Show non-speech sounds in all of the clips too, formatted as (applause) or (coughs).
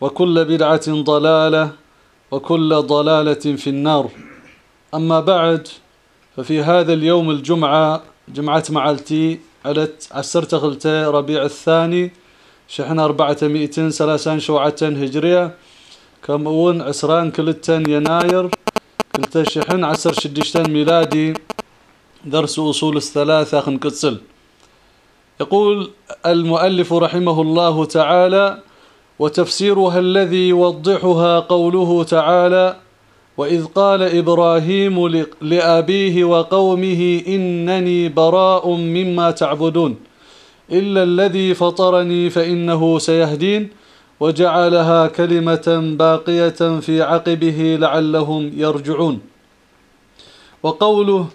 وكل بدعة ضلالة وكل ضلالة في النار. أما بعد ففي هذا اليوم الجمعة جمعة معلتي علت عسرت غلتي ربيع الثاني شحن أربعة مئتين سلاسان شوعة هجرية كم أون عسران كلتن يناير كلتا شحن عسر شدشتن ميلادي درس أصول الثلاثة خنقصل. يقول المؤلف رحمه الله تعالى وتفسيرها الذي يوضحها قوله تعالى وإذ قال إبراهيم لأبيه وقومه إنني براء مما تعبدون إلا الذي فطرني فإنه سيهدين وجعلها كلمة باقية في عقبه لعلهم يرجعون. وقوله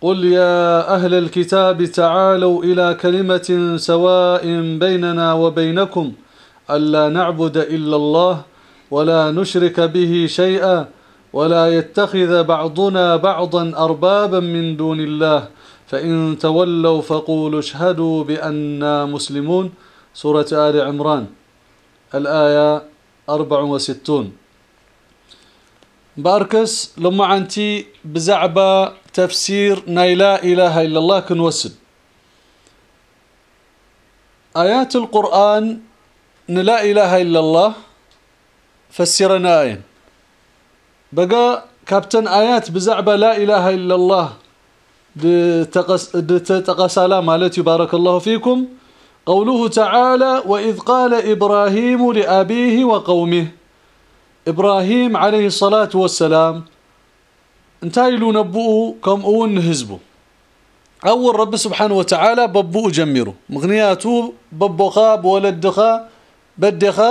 قل يا أهل الكتاب تعالوا إلى كلمة سواء بيننا وبينكم ألا نعبد إلا الله ولا نشرك به شيئا ولا يتخذ بعضنا بعضا أربابا من دون الله. فإن تولوا فقولوا اشهدوا بأننا مسلمون. سورة آل عمران. الآية 64 باركس لما عنتي بزعبة تفسير لا إله إلا الله كنوسد آيات القرآن لا إله إلا الله فسرنا آية بقى كابتن آيات بزعبة لا إله إلا الله. تقسالا مالتي بارك الله فيكم. قوله تعالى وإذ قال إبراهيم لأبيه وقومه. إبراهيم عليه الصلاة والسلام انتايلو نبؤه كم أون هزبه أول رب سبحانه وتعالى ببؤ جمره مغنياته ببخا بولدخا بدخا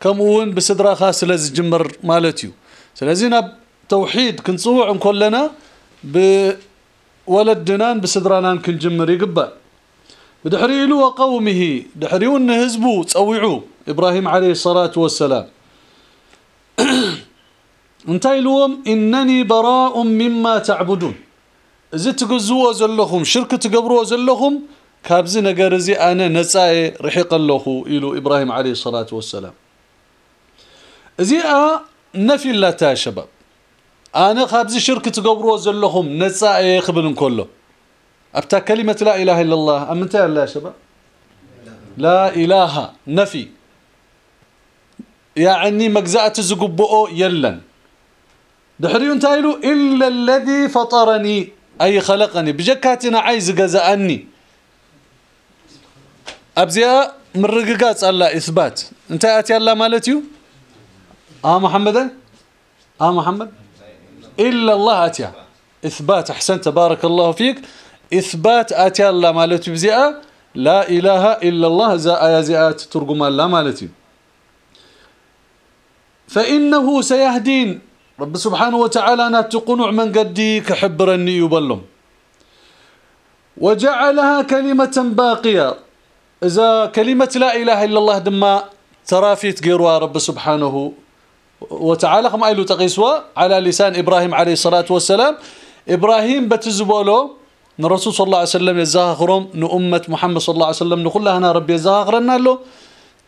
كمون بسدراخا سلاز جمر مالتيو. سلازينا توحيد كنصوع كلنا بولدنان بسدرانان كنجمر يقبا بدحريلو وقومه دحريون هزبو تصوعوا إبراهيم عليه الصلاة والسلام. (coughs) انتي لهم إنني براء مما تعبدون. إذا تقزوا زلهم شرك تقبروا زلهم كابز نغرزي أنا نصاي رحق الله إلى إبراهيم عليه الصلاه والسلام ازيا نفي لا تا شباب أنا كابز شرك تقبروا زلهم نصاي خبل كله ابتا كلمه لا اله الا الله ام انت لا شباب لا اله نفي يعني مجزات زقبؤ يلن دحريون تايلو الا الذي فطرني اي خلقني بجكاتنا عايز جزاني أبزيا مرغغاص الله إثبات. انت اتي الله مالتيو آه محمد؟ آه محمد؟ إلا الله اتيا إثبات أحسنت. بارك الله فيك. إثبات اتي الله مالتيو بزيا لا إله إلا الله. زا ايات ترجم الله مالتيو فإنه سيهدين. رب سبحانه وتعالى ناتقنع من قدي كحبرني يبلم. وجعلها كلمة باقية. إذا كلمة لا إله إلا الله دما ترافيت قيروا رب سبحانه وتعالى. كما قالوا تقيسوا على لسان إبراهيم عليه الصلاة والسلام. إبراهيم بتزبولو الرسول صلى الله عليه وسلم يزاخرهم نأمة محمد صلى الله عليه وسلم نقول لها ربي يزاخرنا له.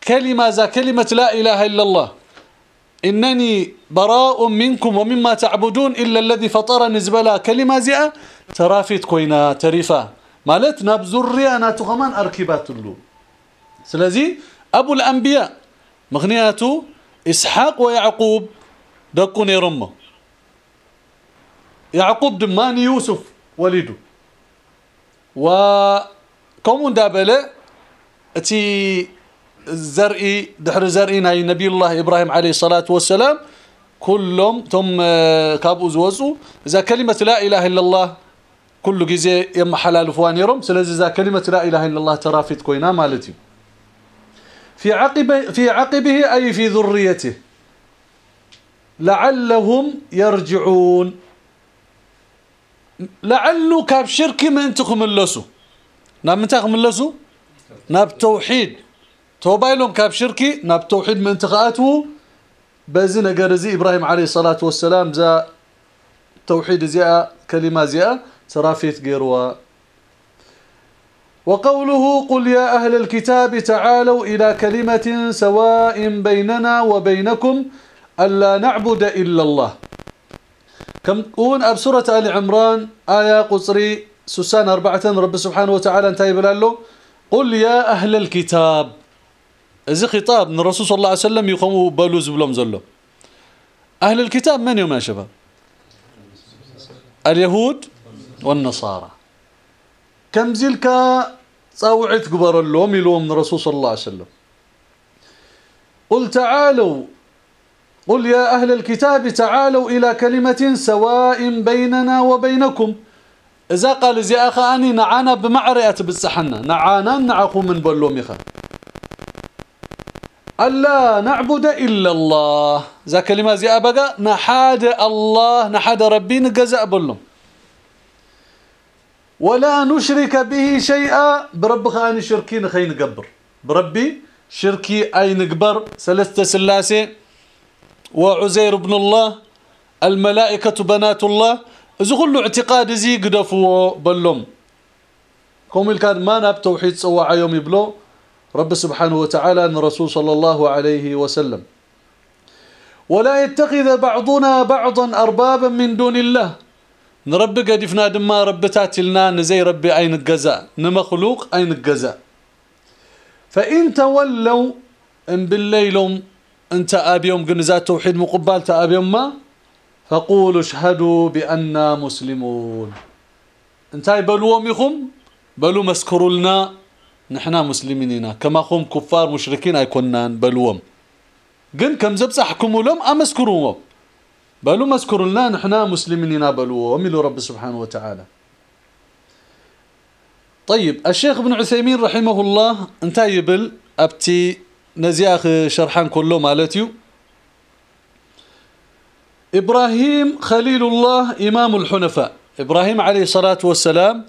كلمة ذا كلمة لا إله إلا الله. إنني براء منكم ومما تعبدون إلا الذي فطرني زبلا. كلمة زئة ترافيت كوينا تريفا مالت نبزريا ناتو كمان أركبات له سلازي أبو الأنبياء مغنياته إسحاق ويعقوب دقوا نيرمه يعقوب دمان يوسف ولده وكم دابلة أتي زرئي دحر زرئي ناي نبي الله إبراهيم عليه الصلاة والسلام كلهم ثم كابو زوزو. إذا كلمة لا إله إلا الله كل جزء يم حلال فوانيرم سلازي إذا كلمة لا إله إلا الله ترافيت كوينا مالتي. في عقب في عقبه أي في ذريته. لعلهم يرجعون. لعله كاب شركي ما انتكم اللسو ناب منتكم اللسو؟ ناب توحيد. توبايلهم كاب شركي ناب توحيد من انتقاته بزنا قرزي إبراهيم عليه الصلاه والسلام ذا توحيد زي كلمه زي ترافيت قيروا وقوله قل يا أهل الكتاب تعالوا إلى كلمة سواء بيننا وبينكم ألا نعبد إلا الله. كم قون أب سورة آل عمران آية قصري سسان أربعة رب سبحانه وتعالى انتهي بلاله قل يا أهل الكتاب. إذا خطاب من الرسول صلى الله عليه وسلم يقوموا بلوز بلوم زلو. أهل الكتاب من يوم يا شباب؟ اليهود والنصارى. كم زلك صاوعت قبر اللوم يلوم الرسول صلى الله عليه وسلم؟ قل تعالوا قل يا أهل الكتاب تعالوا إلى كلمة سواء بيننا وبينكم. إذا قال زي أخاني نعانا بمعرئة بالسحنة نعانا نعخو من بلوم يخا ألا نعبد إلا الله. ذا كلمة زي أبقى نحاد الله نحاد ربي نقزأ بلوم ولا نشرك به شيئا. برب خاني شركين خي نقبر. بربي شركي أي نقبر. ثلاثة سلاسي وعزير بن الله. الملائكة بنات الله. إذا كله اعتقاد زي قدفوا بلوم كوم كان ما ناب توحيد سوى يوم يبلو رب سبحانه وتعالى أن الرسول صلى الله عليه وسلم. ولا يتخذ بعضنا بعضا أربابا من دون الله. نربي قدفنا دما ربتات لنا نزي ربي أين الجزاء نمخلوق أين الجزاء فإن تولوا إن بالليلهم انت ابيوم جنزات توحيد مقبال تآبيوم ما فقولوا اشهدوا بأننا مسلمون. انتاي بلوهم يخم؟ بلو مسكروا لنا. نحنا مسلمين كما هم كفار مشركين ايكونان بلوهم قن كم زبصحكم لهم امسكروا بلو مسكروا لنا نحنا مسلمين بلوهم يلو رب سبحانه وتعالى. طيب الشيخ ابن عثيمين رحمه الله انتاي يبل أبتي نزياخ شرحان كله مالتيو. إبراهيم خليل الله إمام الحنفاء. إبراهيم عليه الصلاة والسلام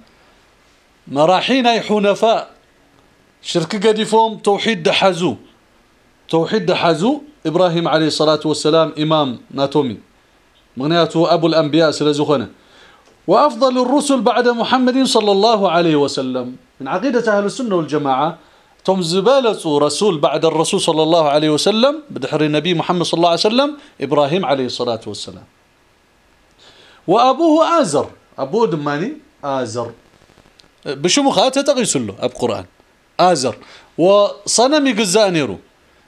مراحين أي حنفاء. شرك قديفهم توحيد دحزو توحيد دحزو إبراهيم عليه الصلاة والسلام إمام ناتومي. مغنياته أبو الأنبياء سلزخنه وأفضل الرسل بعد محمد صلى الله عليه وسلم. من عقيدة أهل السنة والجماعة توم زبالة رسول بعد الرسول صلى الله عليه وسلم بدحر النبي محمد صلى الله عليه وسلم إبراهيم عليه الصلاة والسلام. وأبوه آزر. أبوه دماني آزر. بشمخات تقيس له أب قرآن. آزر. وصنم قزانيرو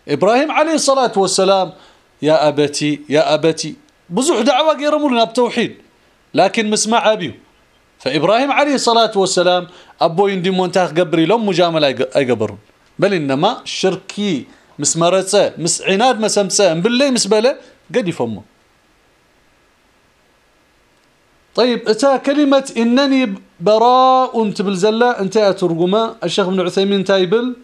إبراهيم عليه الصلاة والسلام يا أبتي يا أبتي. بزح دعوة يرمولنا بتوحيد. لكن مسمع أبيه فإبراهيم عليه الصلاة والسلام أبو يندي مونتاخ قبري لهم مجاملة أي قبرون بل إنما شركي مسمرسة مس عناد مسمسة بالله مسبلة قد يفهمه طيب أتا كلمة إنني براء تبلزلة انتهى ترجمة الشيخ ابن عثيمين تايبل.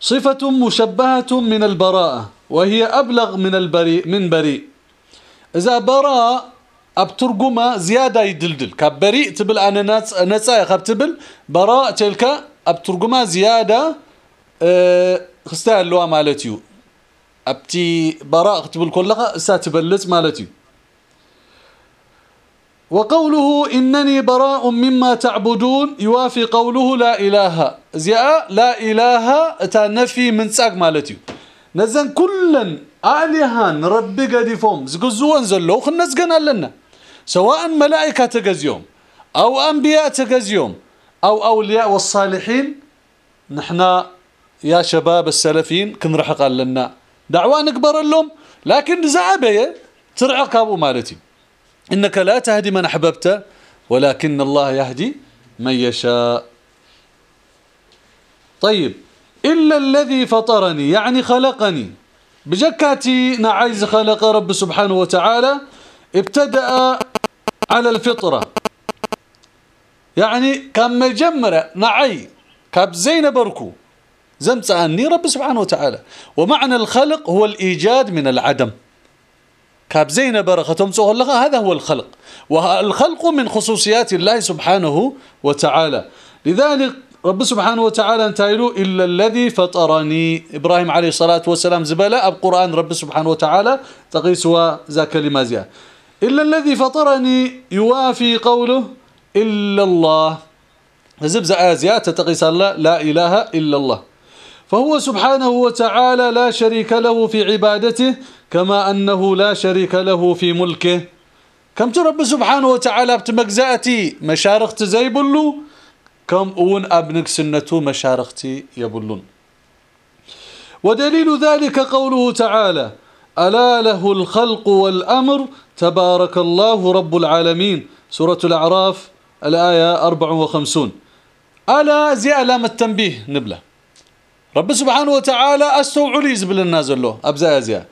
صفة مشبهة من البراءة وهي أبلغ من البريء من بريء. إذا براء ابترجمه زياده يدلدل كبريء تبل أنا ناس نصا خبتبل براء تلك ابترجمه زياده خستها اللوا مالتيو ابتي براء كتبل كلها ساتبلت مالتي وقوله إنني براء مما تعبدون يوافي قوله لا إله زياء لا إله تنفي من ساق مالتي نزن كلا آلهان ربي قديفهم زقزوان زلو خلنا زقنا لنا. سواء ملائكة تقزيهم أو أنبياء تقزيهم أو أولياء والصالحين نحنا يا شباب السلفين كنرحق لنا. دعوة نكبر لهم لكن زعبية ترعق أبو مالتي. إنك لا تهدي من أحببت ولكن الله يهدي من يشاء. طيب إلا الذي فطرني يعني خلقني بجكاتي نعيز خلق رب سبحانه وتعالى ابتدأ على الفطرة. يعني كان مجمرة نعي كاب زين بركو. زمت عني رب سبحانه وتعالى. ومعنى الخلق هو الإيجاد من العدم. كاب زين برختم سوهلها هذا هو الخلق. والخلق من خصوصيات الله سبحانه وتعالى. لذلك رب سبحانه وتعالى انتايلو إلا الذي فطرني. إبراهيم عليه الصلاة والسلام زبالة القرآن رب سبحانه وتعالى تقيس ذا كلمة زيادة إلا الذي فطرني يوافي قوله إلا الله. زبز آزيات تقيس الله لا إله إلا الله. فهو سبحانه وتعالى لا شريك له في عبادته كما أنه لا شريك له في ملكه. كم ترب سبحانه وتعالى بتمجزأتي؟ مشارخت زي بلو كم أون أبنك سنته مشارختي يبلون. ودليل ذلك قوله تعالى ألا له الخلق والأمر تبارك الله رب العالمين. سورة الأعراف الآية 54 ألا زي علامة التنبيه نبلة. رب سبحانه وتعالى استوعلي زبل النازل له. أبزا زي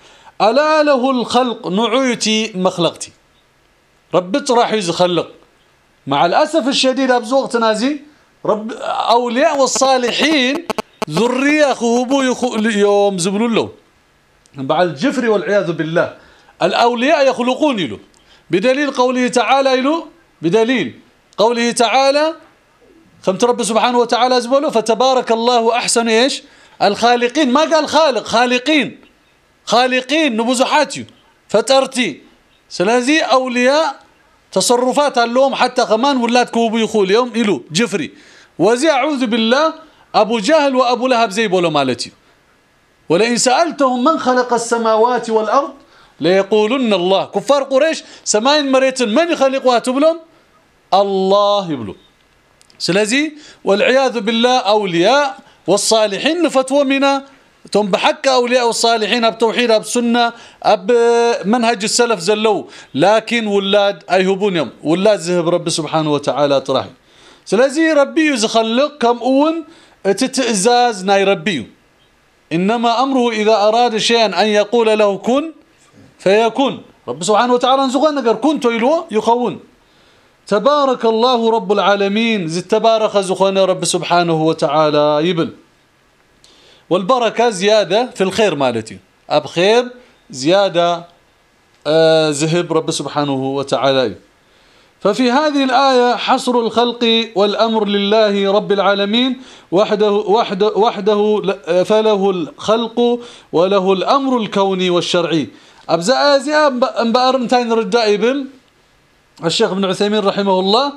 ألا له الخلق نعيتي مخلقتي. رب راح يزخلق. مع الأسف الشديد أبزوغ تنازي رب أولياء والصالحين ذرية خهبو يوم زبلوا له. بعد الجفر والعياذ بالله. الأولياء يخلقون له بدليل قوله تعالى له بدليل قوله تعالى خمت رب سبحانه وتعالى زبله فتبارك الله أحسن إيش؟ الخالقين. ما قال خالق؟ خالقين. خالقين نبزحاتي فترتي. سلازي أولياء تصرفات اللوم حتى كمان ولاد كوبو يخول يوم إلو. جفري. وزي أعوذ بالله أبو جهل وأبو لهب زي بولو مالتي. ولئن سألتهم من خلق السماوات والأرض ليقولن الله. كفار قريش سماين مريت من يخلقها تبلهم؟ الله يبلو. سلازي والعياذ بالله أولياء والصالحين نفتوى منا. تم بحق أولياء والصالحين بتوحيد بسنة بمنهج السلف زلوا لكن ولاد أيهبون يوم ولاد ذهب رب سبحانه وتعالى طرحي سلازي ربي يزخلق كم أون تتئزاز ناي ربي إنما أمره إذا أراد شيئا أن يقول له كن فيكون رب سبحانه وتعالى نزغان نقر كنت يلو يخون تبارك الله رب العالمين زي تبارك زخونا رب سبحانه وتعالى يبل والبركة زيادة في الخير مالتي أب خير زيادة آه زهب رب سبحانه وتعالى ففي هذه الآية حصر الخلق والأمر لله رب العالمين وحده, وحده, وحده فله الخلق وله الأمر الكوني والشرعي. أبزأ آزي أنبأر انتين ردائي بل الشيخ ابن عثيمين رحمه الله.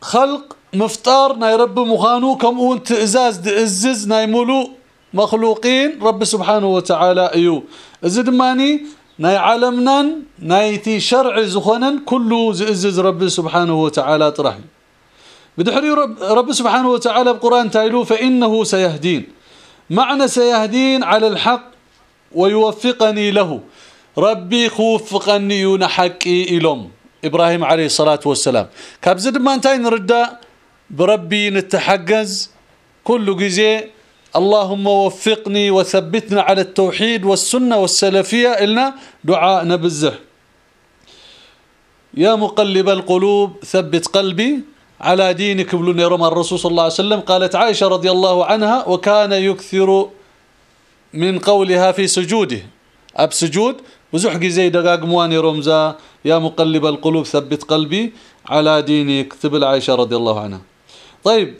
خلق مفتار ناي رب مخانو كم أون تئزاز دئزز ناي ملو مخلوقين رب سبحانه وتعالى أيو. ازد ماني ناي عالمنا ناي تي شرع زخنا كله زئزز رب سبحانه وتعالى طرح بدحري رب, رب سبحانه وتعالى بقرآن تايلو فإنه سيهدين معنى سيهدين على الحق ويوفقني له ربي خوفقني ينحكي إلهم إبراهيم عليه الصلاة والسلام كابزد ما انتين نرد بربي نتحجز كل جزء اللهم وفقني وثبتنا على التوحيد والسنة والسلفية. إلنا دعاء نبزه يا مقلب القلوب ثبت قلبي على دينك. بلون رمى الرسول صلى الله عليه وسلم قالت عائشة رضي الله عنها وكان يكثر من قولها في سجوده. أب سجود؟ وزحقي زي دقاق مواني رمزا يا مقلب القلوب ثبت قلبي على دينك. تبل عائشة رضي الله عنها. طيب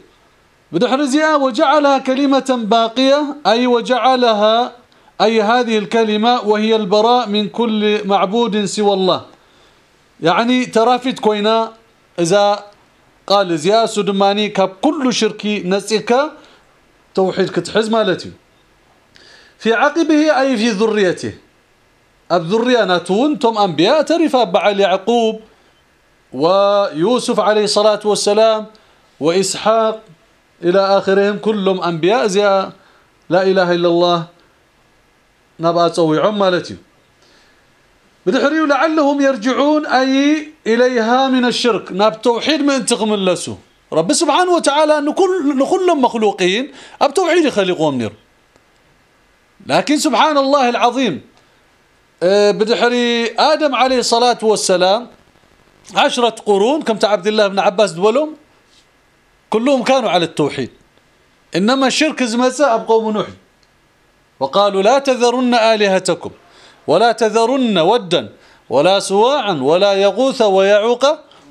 بدحرزيا وجعلها كلمة باقية أي وجعلها أي هذه الكلمة وهي البراء من كل معبود سوى الله. يعني ترافت كوينا إذا قال زياس دماني كاب كل شركي نسيك توحيد كتحز مالتي. في عقبه أي في ذريته. أب ذرية ناتون تم أنبياء ترف بعل يعقوب ويوسف عليه الصلاة والسلام وإسحاق إلى آخرهم كلهم أنبياء زي لا إله إلا الله نبقى تصويعهم مالتي. بدحريو لعلهم يرجعون أي إليها من الشرك. ناب توحيد من انتقم اللسو. رب سبحانه وتعالى أنه كل كلهم مخلوقين أب توحيد يخلقهم نير. لكن سبحان الله العظيم أه، بدحري آدم عليه الصلاة والسلام عشرة قرون كم عبد الله بن عباس دولهم كلهم كانوا على التوحيد. إنما الشرك زمزة أبقوا نوح وقالوا لا تذرن آلهتكم ولا تذرن ودا ولا سواعا ولا يغوث ويعوق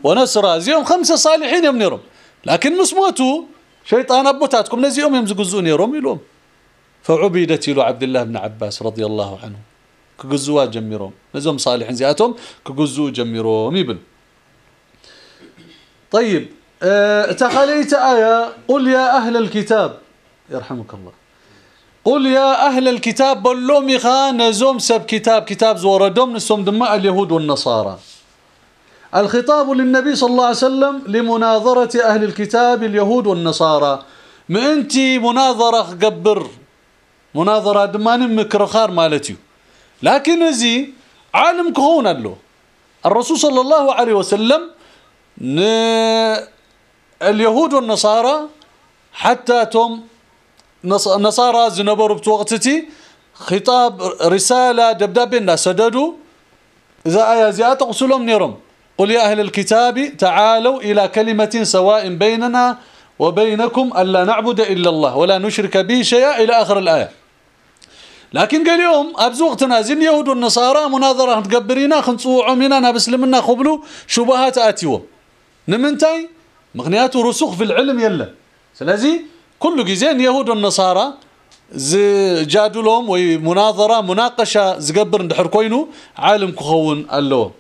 ونسرا. زيهم خمسة صالحين يمنيرهم لكن مسموتوا شيطان أبوتاتكم نزيهم يمزقزون يروم يلوم. فعبيدت له عبد الله بن عباس رضي الله عنه. كجزوا جميرهم نزهم صالحين زياتهم كجزوا جميرهم يبن طيب تخليت آية. قل يا أهل الكتاب يرحمك الله. قل يا أهل الكتاب بلومي خان نزوم سب كتاب كتاب زوردوم نسوم دماء اليهود والنصارى. الخطاب للنبي صلى الله عليه وسلم لمناظرة أهل الكتاب اليهود والنصارى. ما أنت مناظرة قبر مناظرة دمان مكرخار مالتي. لكن زي عالم كهون له. الرسول صلى الله عليه وسلم اليهود والنصارى حتى تم نصارى زنبروا بتوقتتي خطاب رسالة دبدابين سددوا إذا آية زيادة قصلهم نيرم قل يا أهل الكتاب تعالوا إلى كلمة سواء بيننا وبينكم ألا نعبد إلا الله ولا نشرك به شيئا إلى آخر الآية لكن قال يوم أبزوقتنا زين يهود والنصارى مناظرة تقبرينا خنصوعوا منا بسلمنا خبلوا شبهات آتيوم نمنتاي مغنيات رسوخ في العلم يلا. سلازي كل جزين يهود والنصارى جادلهم ومناظرة مناقشة زقبر ندحر كوينو عالم كخون اللو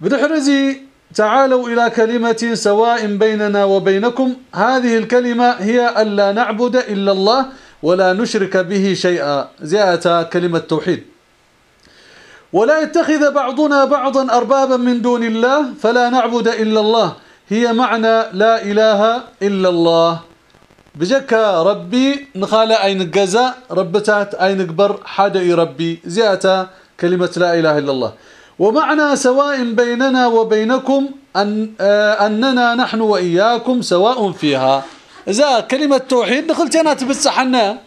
بدحرزي تعالوا إلى كلمة سواء بيننا وبينكم. هذه الكلمة هي ألا نعبد إلا الله ولا نشرك به شيئا. زيادة كلمة توحيد. ولا يتخذ بعضنا بعضا أربابا من دون الله فلا نعبد إلا الله. هي معنى لا إله إلا الله. بجك ربي نخال أين الجزاء ربتات أين كبر حدا ربي. زيادة كلمة لا إله إلا الله. ومعنى سواء بيننا وبينكم أن آه أننا نحن وإياكم سواء فيها. إذا كلمة توحيد دخلت أنا تبسحنا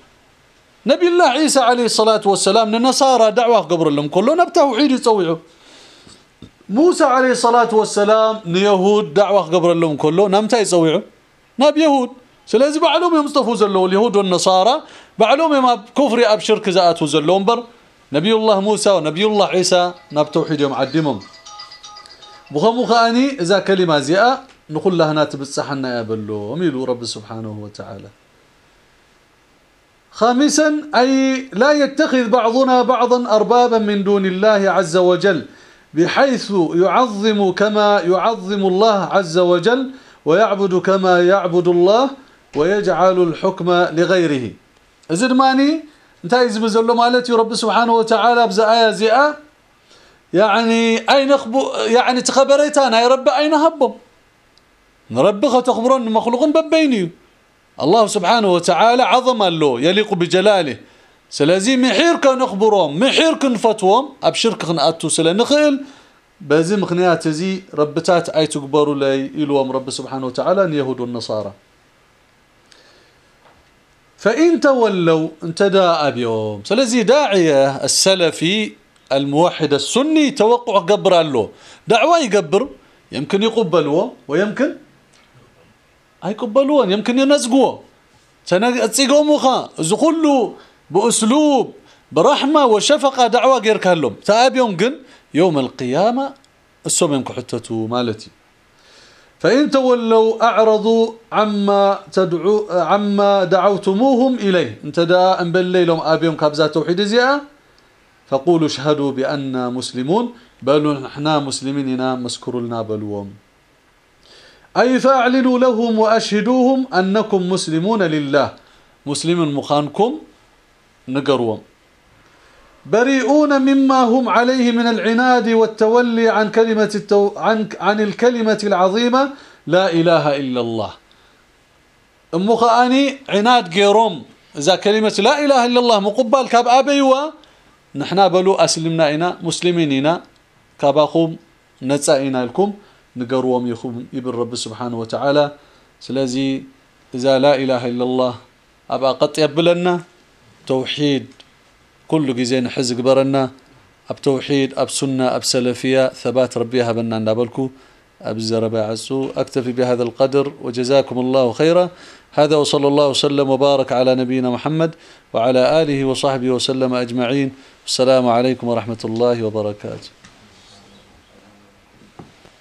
نبي الله عيسى عليه الصلاة والسلام النصارى دعوة قبر لهم. كله نبتوحيد يتصوعوا موسى عليه الصلاة والسلام نيهود دعوة قبر لهم كله نمتى يتصوعوا ناب يهود. سلازي بعلوم يمصطفوا زلوا اليهود والنصارى بعلوم ما كفر اب شرك زاتوا زلون بر. نبي الله موسى ونبي الله عيسى ناب توحيد يوم عدمهم. بخمو خاني إذا كلمة زياء نقول لها ناتبصحنا يا بلو وميلو رب سبحانه وتعالى. خامسا أي لا يتخذ بعضنا بعضا أربابا من دون الله عز وجل بحيث يعظم كما يعظم الله عز وجل ويعبد كما يعبد الله ويجعل الحكم لغيره. زد ماني انتهي زبزلو مالتي. رب سبحانه وتعالى بزايا زئا يعني أين اخبو يعني تخبريتانا يا رب أين هبهم؟ رب تخبرون مخلوق ببيني الله سبحانه وتعالى عظم له يليق بجلاله. سلازي محير كان اخبرهم محير كن فتوهم ابشرك خناتو سلا نخيل بازي مخنيات زي ربتات أي تكبروا لي يلوم رب سبحانه وتعالى اليهود والنصارى. فإن تولوا انتدى بيوم سلازي داعية السلفي الموحد السني توقع قبر له دعوة يقبر يمكن يقبلوه ويمكن هيقبلون يمكن ينزقوه تنصيقهم خا اذا كله بأسلوب برحمة وشفقة دعوة غير كلهم تابيهم قن يوم القيامة السوم يمكن حتتو مالتي. فإن تولوا أعرضوا عما تدعو عما دعوتموهم إليه. انت دا انبليلهم أبيهم كابزا توحيد زيا فقولوا اشهدوا بأننا مسلمون. بل نحنا مسلمين مسكر لنا بلوهم أي فاعلنوا لهم وأشهدوهم أنكم مسلمون لله. مسلم ምዃንኩም ንገርዎም. بريئون مما هم عليه من العناد والتولي عن كلمة التو... عن عن الكلمة العظيمة لا إله إلا الله. እምኳን عناد ገይሮም እዛ كلمة لا إله إلا الله ምቕባል ካብ ኣበዩ ንሕና በሉ ኣስሊምና ኢና مسلمين ኢና كاباخم نتسائنا لكم. نقروهم يخوم يبن رب سبحانه وتعالى. سلازي إذا لا إله إلا الله أبا قد يبلنا؟ توحيد. كل جزين حزق برنا أب توحيد أب سنة أب سلفية ثبات ربي هبنا نابلكو. أب الزربا عسو أكتفي بهذا القدر وجزاكم الله خيرا. هذا وصلى الله وسلم وبارك على نبينا محمد وعلى آله وصحبه وسلم أجمعين. السلام عليكم ورحمة الله وبركاته.